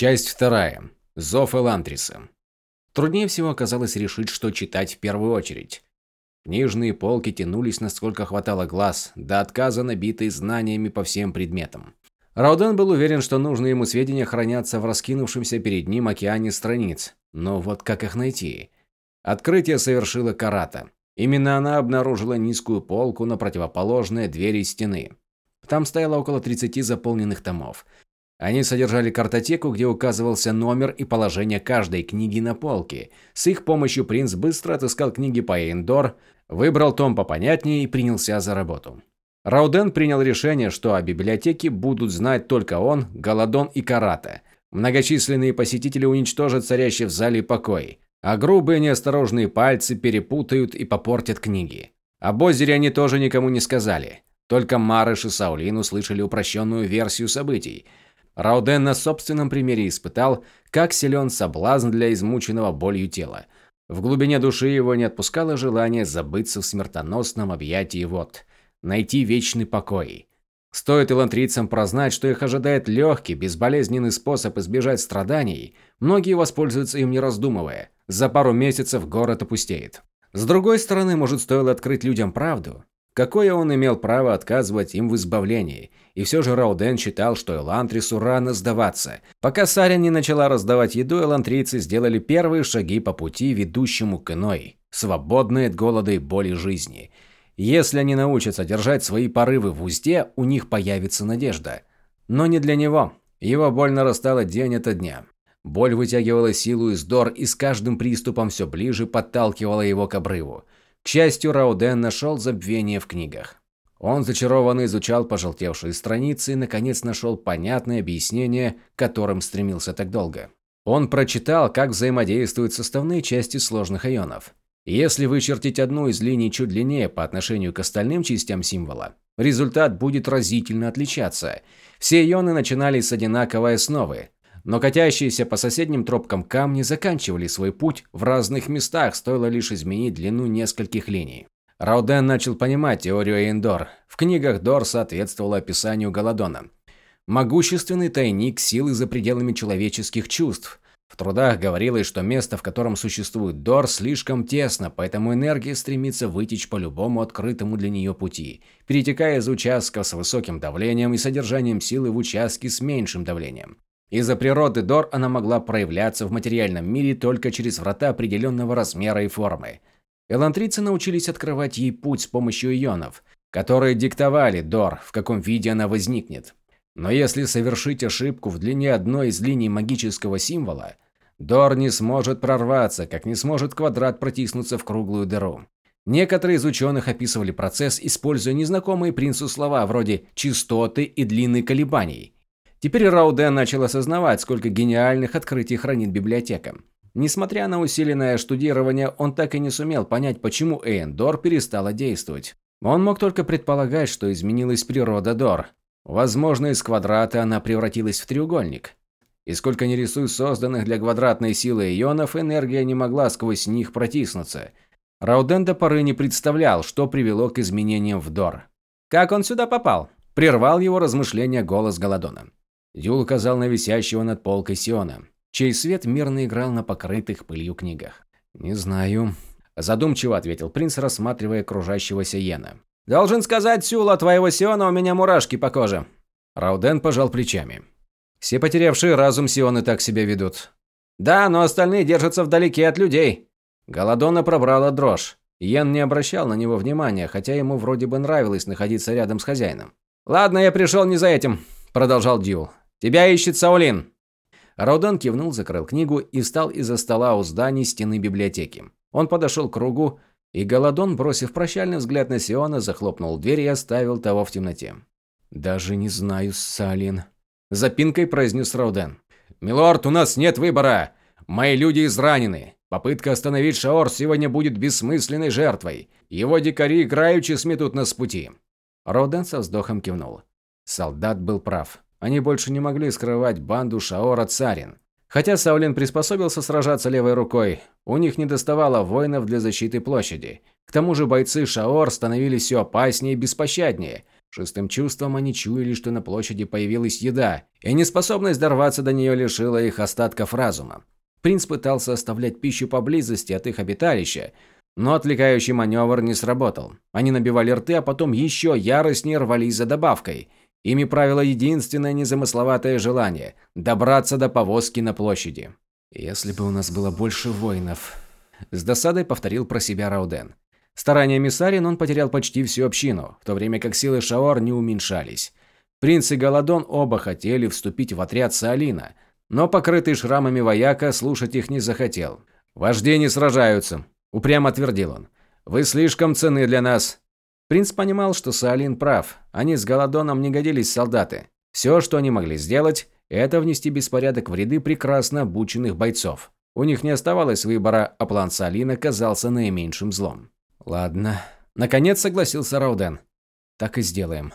Часть вторая. Зов Элантриса. Труднее всего оказалось решить, что читать в первую очередь. Книжные полки тянулись, насколько хватало глаз, до отказа набитые знаниями по всем предметам. Рауден был уверен, что нужные ему сведения хранятся в раскинувшемся перед ним океане страниц. Но вот как их найти? Открытие совершила Карата. Именно она обнаружила низкую полку на противоположной двери стены. Там стояло около 30 заполненных томов. Они содержали картотеку, где указывался номер и положение каждой книги на полке. С их помощью принц быстро отыскал книги по Эйндор, выбрал том попонятнее и принялся за работу. Рауден принял решение, что о библиотеке будут знать только он, Голодон и Карата. Многочисленные посетители уничтожат царящий в зале покой, а грубые неосторожные пальцы перепутают и попортят книги. Об озере они тоже никому не сказали. Только Марыш и Саулин услышали упрощенную версию событий – Рауден на собственном примере испытал, как силен соблазн для измученного болью тела. В глубине души его не отпускало желание забыться в смертоносном объятии вод, найти вечный покой. Стоит илантрийцам прознать, что их ожидает легкий, безболезненный способ избежать страданий, многие воспользуются им не раздумывая. За пару месяцев город опустеет. С другой стороны, может, стоило открыть людям правду, Какое он имел право отказывать им в избавлении? И все же Рауден считал, что Элантрису рано сдаваться. Пока Сарин не начала раздавать еду, элантрийцы сделали первые шаги по пути, ведущему к иной, свободной от голода и боли жизни. Если они научатся держать свои порывы в узде, у них появится надежда. Но не для него. Его боль нарастала день ото дня. Боль вытягивала силу из Дор и с каждым приступом все ближе подталкивала его к обрыву. К счастью, Рауден нашел забвение в книгах. Он зачарованно изучал пожелтевшие страницы и, наконец, нашел понятное объяснение, к которым стремился так долго. Он прочитал, как взаимодействуют составные части сложных ионов. Если вычертить одну из линий чуть длиннее по отношению к остальным частям символа, результат будет разительно отличаться. Все ионы начинались с одинаковой основы, но катящиеся по соседним тропкам камни заканчивали свой путь в разных местах, стоило лишь изменить длину нескольких линий. Рауден начал понимать теорию Эйндор. В книгах Дор соответствовало описанию Голодона. Могущественный тайник силы за пределами человеческих чувств. В трудах говорилось, что место, в котором существует Дор, слишком тесно, поэтому энергия стремится вытечь по любому открытому для нее пути, перетекая из участков с высоким давлением и содержанием силы в участке с меньшим давлением. Из-за природы Дор она могла проявляться в материальном мире только через врата определенного размера и формы. Элантрийцы научились открывать ей путь с помощью ионов, которые диктовали Дор, в каком виде она возникнет. Но если совершить ошибку в длине одной из линий магического символа, Дор не сможет прорваться, как не сможет квадрат протиснуться в круглую дыру. Некоторые из ученых описывали процесс, используя незнакомые принцу слова вроде «частоты» и «длины колебаний», Теперь Рауден начал осознавать, сколько гениальных открытий хранит библиотека. Несмотря на усиленное штудирование, он так и не сумел понять, почему Эйндор перестала действовать. Он мог только предполагать, что изменилась природа Дор. Возможно, из квадрата она превратилась в треугольник. И сколько ни рисуй созданных для квадратной силы ионов, энергия не могла сквозь них протиснуться. Рауден до поры не представлял, что привело к изменениям в Дор. «Как он сюда попал?» – прервал его размышления голос Голодона. Юл указал на висящего над полкой Сиона, чей свет мирно играл на покрытых пылью книгах. «Не знаю», – задумчиво ответил принц, рассматривая кружащегося Йена. «Должен сказать, Сюл, от твоего Сиона у меня мурашки по коже». Рауден пожал плечами. «Все потерявшие разум Сионы так себя ведут». «Да, но остальные держатся вдалеке от людей». Голодона пробрала дрожь. Йен не обращал на него внимания, хотя ему вроде бы нравилось находиться рядом с хозяином. «Ладно, я пришел не за этим», – продолжал Дьюл. «Тебя ищет Саулин!» Рауден кивнул, закрыл книгу и встал из-за стола у здания стены библиотеки. Он подошел к кругу, и Голодон, бросив прощальный взгляд на Сиона, захлопнул дверь и оставил того в темноте. «Даже не знаю, Салин», – запинкой произнес Рауден. «Милорд, у нас нет выбора. Мои люди изранены. Попытка остановить Шаор сегодня будет бессмысленной жертвой. Его дикари играючи сметут нас с пути». Рауден со вздохом кивнул. Солдат был прав. Они больше не могли скрывать банду Шаора Царин. Хотя Саулин приспособился сражаться левой рукой, у них не доставало воинов для защиты площади. К тому же бойцы Шаор становились все опаснее и беспощаднее. Шестым чувством они чуяли, что на площади появилась еда, и неспособность дорваться до нее лишила их остатков разума. Принц пытался оставлять пищу поблизости от их обиталища, но отвлекающий маневр не сработал. Они набивали рты, а потом еще яростнее рвались за добавкой. Ими правило единственное незамысловатое желание – добраться до повозки на площади. «Если бы у нас было больше воинов», – с досадой повторил про себя Рауден. Стараниями Сарин он потерял почти всю общину, в то время как силы Шаор не уменьшались. Принц и Голодон оба хотели вступить в отряд Саалина, но покрытый шрамами вояка слушать их не захотел. «Вожди не сражаются», – упрямо твердил он. «Вы слишком ценны для нас». Принц понимал, что Саалин прав. Они с Голодоном не годились солдаты. Все, что они могли сделать, это внести беспорядок в ряды прекрасно обученных бойцов. У них не оставалось выбора, а план Саалина казался наименьшим злом. Ладно. Наконец согласился Рауден. Так и сделаем.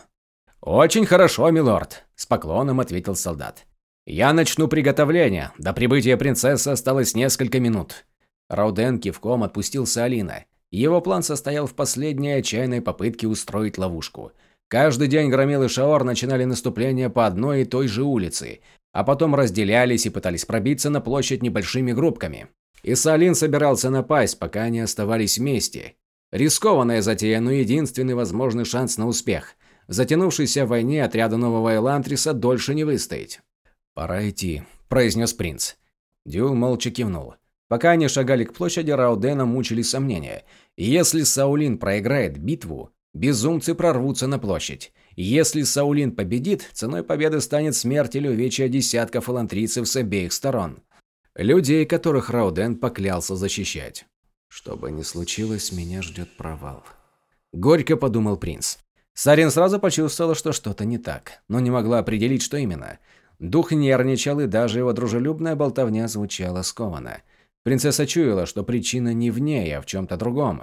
Очень хорошо, милорд, с поклоном ответил солдат. Я начну приготовление. До прибытия принцессы осталось несколько минут. Рауден кивком отпустил Салина. Его план состоял в последней отчаянной попытке устроить ловушку. Каждый день громилы Шаор начинали наступление по одной и той же улице, а потом разделялись и пытались пробиться на площадь небольшими группками. И Салин собирался напасть, пока они оставались вместе. Рискованная затея, но единственный возможный шанс на успех. В затянувшейся войне отряда нового Элантриса дольше не выстоять. «Пора идти», – произнес принц. Дюл молча кивнул. Пока они шагали к площади, Раудена мучили сомнения. Если Саулин проиграет битву, безумцы прорвутся на площадь. Если Саулин победит, ценой победы станет смерть или увечья десятков элантрийцев с обеих сторон. Людей, которых Рауден поклялся защищать. Что бы ни случилось, меня ждет провал. Горько подумал принц. Сарин сразу почувствовала, что что-то не так, но не могла определить, что именно. Дух нервничал, и даже его дружелюбная болтовня звучала скованно. Принцесса чуяла, что причина не в ней, а в чем-то другом.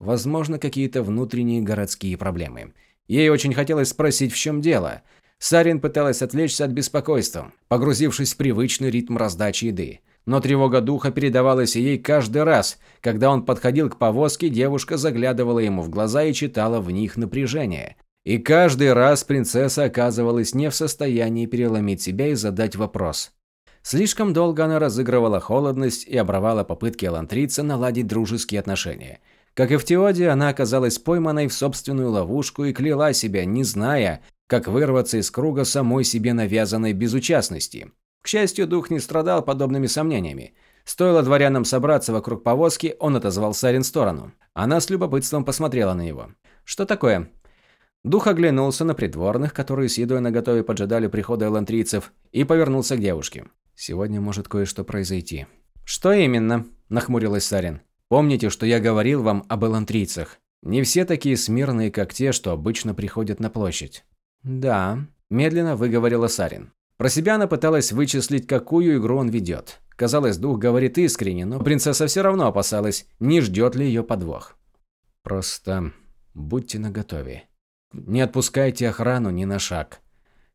Возможно, какие-то внутренние городские проблемы. Ей очень хотелось спросить, в чем дело. Сарин пыталась отвлечься от беспокойства, погрузившись в привычный ритм раздачи еды. Но тревога духа передавалась ей каждый раз, когда он подходил к повозке, девушка заглядывала ему в глаза и читала в них напряжение. И каждый раз принцесса оказывалась не в состоянии переломить себя и задать вопрос. Слишком долго она разыгрывала холодность и обрывала попытки Элантрица наладить дружеские отношения. Как и в Теоде, она оказалась пойманной в собственную ловушку и кляла себя, не зная, как вырваться из круга самой себе навязанной безучастности. К счастью, дух не страдал подобными сомнениями. Стоило дворянам собраться вокруг повозки, он отозвал Сарин в сторону. Она с любопытством посмотрела на него. «Что такое?» Дух оглянулся на придворных, которые с едой наготове поджидали прихода элантрийцев, и повернулся к девушке. «Сегодня может кое-что произойти». «Что именно?» – нахмурилась Сарин. «Помните, что я говорил вам об элантрийцах? Не все такие смирные, как те, что обычно приходят на площадь». «Да», – медленно выговорила Сарин. Про себя она пыталась вычислить, какую игру он ведет. Казалось, дух говорит искренне, но принцесса все равно опасалась, не ждет ли ее подвох. «Просто будьте наготове. Не отпускайте охрану ни на шаг».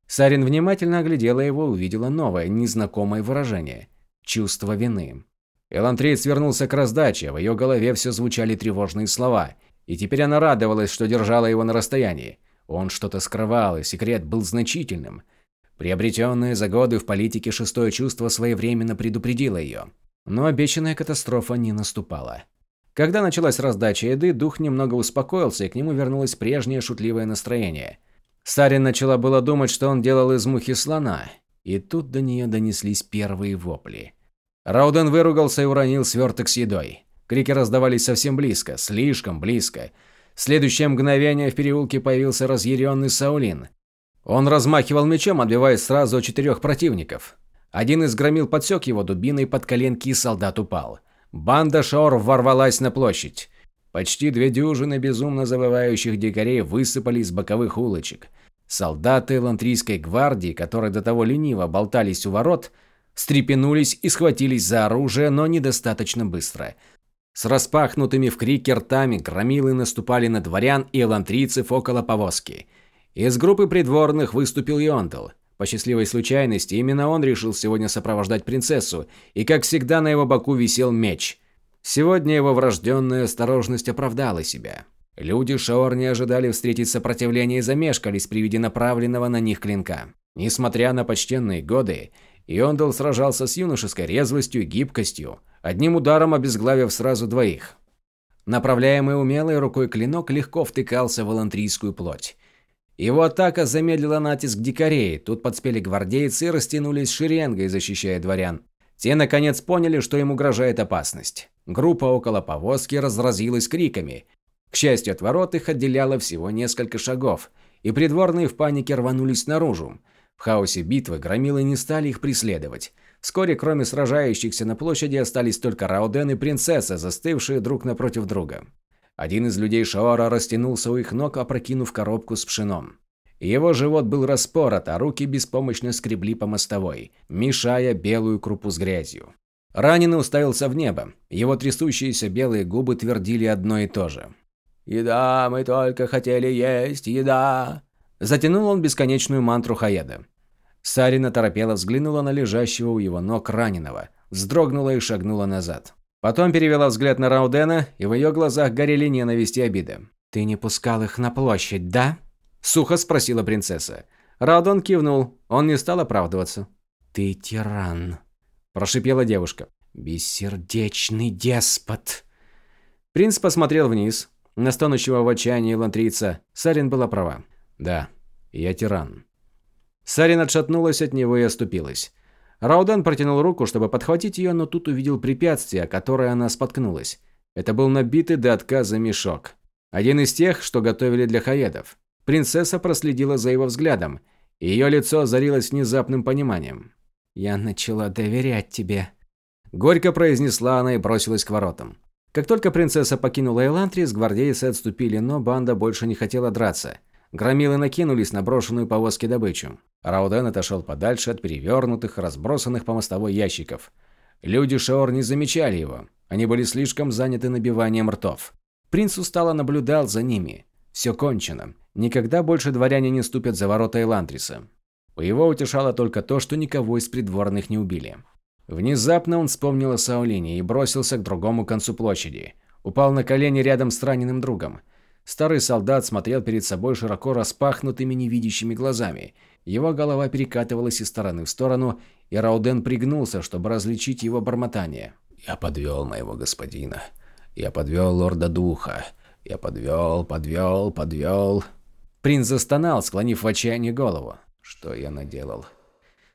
Сарин внимательно оглядела его и увидела новое, незнакомое выражение – чувство вины. Элантриец вернулся к раздаче, в ее голове все звучали тревожные слова, и теперь она радовалась, что держала его на расстоянии. Он что-то скрывал, и секрет был значительным – Приобретенное за годы в политике шестое чувство своевременно предупредило ее. Но обещанная катастрофа не наступала. Когда началась раздача еды, дух немного успокоился, и к нему вернулось прежнее шутливое настроение. Сарин начала было думать, что он делал из мухи слона, и тут до нее донеслись первые вопли. Рауден выругался и уронил сверток с едой. Крики раздавались совсем близко, слишком близко. В следующее мгновение в переулке появился разъяренный Саулин. Он размахивал мечом, отбивая сразу четырех противников. Один из громил подсек его дубиной под коленки, и солдат упал. Банда Шор ворвалась на площадь. Почти две дюжины безумно завывающих дикарей высыпали из боковых улочек. Солдаты Лантрийской гвардии, которые до того лениво болтались у ворот, встрепенулись и схватились за оружие, но недостаточно быстро. С распахнутыми в крике ртами громилы наступали на дворян и элантрийцев около повозки – из группы придворных выступил Йондл. По счастливой случайности, именно он решил сегодня сопровождать принцессу, и, как всегда, на его боку висел меч. Сегодня его врожденная осторожность оправдала себя. Люди Шаор не ожидали встретить сопротивление и замешкались при виде направленного на них клинка. Несмотря на почтенные годы, Иондал сражался с юношеской резвостью и гибкостью, одним ударом обезглавив сразу двоих. Направляемый умелой рукой клинок легко втыкался в элантрийскую плоть. Его атака замедлила натиск дикарей, тут подспели гвардейцы и растянулись шеренгой, защищая дворян. Те, наконец, поняли, что им угрожает опасность. Группа около повозки разразилась криками. К счастью, от ворот их отделяло всего несколько шагов, и придворные в панике рванулись наружу. В хаосе битвы громилы не стали их преследовать. Вскоре, кроме сражающихся на площади, остались только Рауден и принцесса, застывшие друг напротив друга. Один из людей Шаора растянулся у их ног, опрокинув коробку с пшеном. Его живот был распорот, а руки беспомощно скребли по мостовой, мешая белую крупу с грязью. Раненый уставился в небо. Его трясущиеся белые губы твердили одно и то же. «Еда, мы только хотели есть, еда!» Затянул он бесконечную мантру Хаеда. Сарина торопела взглянула на лежащего у его ног раненого, вздрогнула и шагнула назад. Потом перевела взгляд на Раудена, и в ее глазах горели ненависть и обида. «Ты не пускал их на площадь, да?» – сухо спросила принцесса. Рауден кивнул, он не стал оправдываться. «Ты тиран», – прошипела девушка. «Бессердечный деспот». Принц посмотрел вниз, на стонущего в отчаянии лантрийца. Сарин была права. «Да, я тиран». Сарин отшатнулась от него и оступилась. Рауден протянул руку, чтобы подхватить ее, но тут увидел препятствие, о которое она споткнулась. Это был набитый до отказа мешок. Один из тех, что готовили для хаедов. Принцесса проследила за его взглядом, и ее лицо озарилось внезапным пониманием. «Я начала доверять тебе», – горько произнесла она и бросилась к воротам. Как только принцесса покинула Элантрис, гвардейцы отступили, но банда больше не хотела драться. Громилы накинулись на брошенную повозки добычу. Рауден отошел подальше от перевернутых, разбросанных по мостовой ящиков. Люди Шеор не замечали его. Они были слишком заняты набиванием ртов. Принц устало наблюдал за ними. Все кончено. Никогда больше дворяне не ступят за ворота Эландриса. Его утешало только то, что никого из придворных не убили. Внезапно он вспомнил о Саулине и бросился к другому концу площади. Упал на колени рядом с раненым другом. Старый солдат смотрел перед собой широко распахнутыми невидящими глазами. Его голова перекатывалась из стороны в сторону, и Рауден пригнулся, чтобы различить его бормотание. «Я подвел моего господина. Я подвел лорда духа. Я подвел, подвел, подвел...» Принц застонал, склонив в отчаянии голову. «Что я наделал?»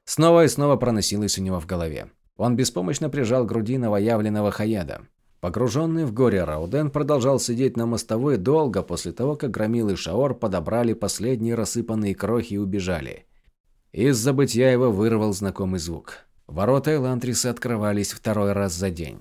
Снова и снова проносилось у него в голове. Он беспомощно прижал груди новоявленного Хаяда. Погруженный в горе Рауден продолжал сидеть на мостовой долго после того, как Громил и Шаор подобрали последние рассыпанные крохи и убежали. Из забытья его вырвал знакомый звук. Ворота Элантриса открывались второй раз за день.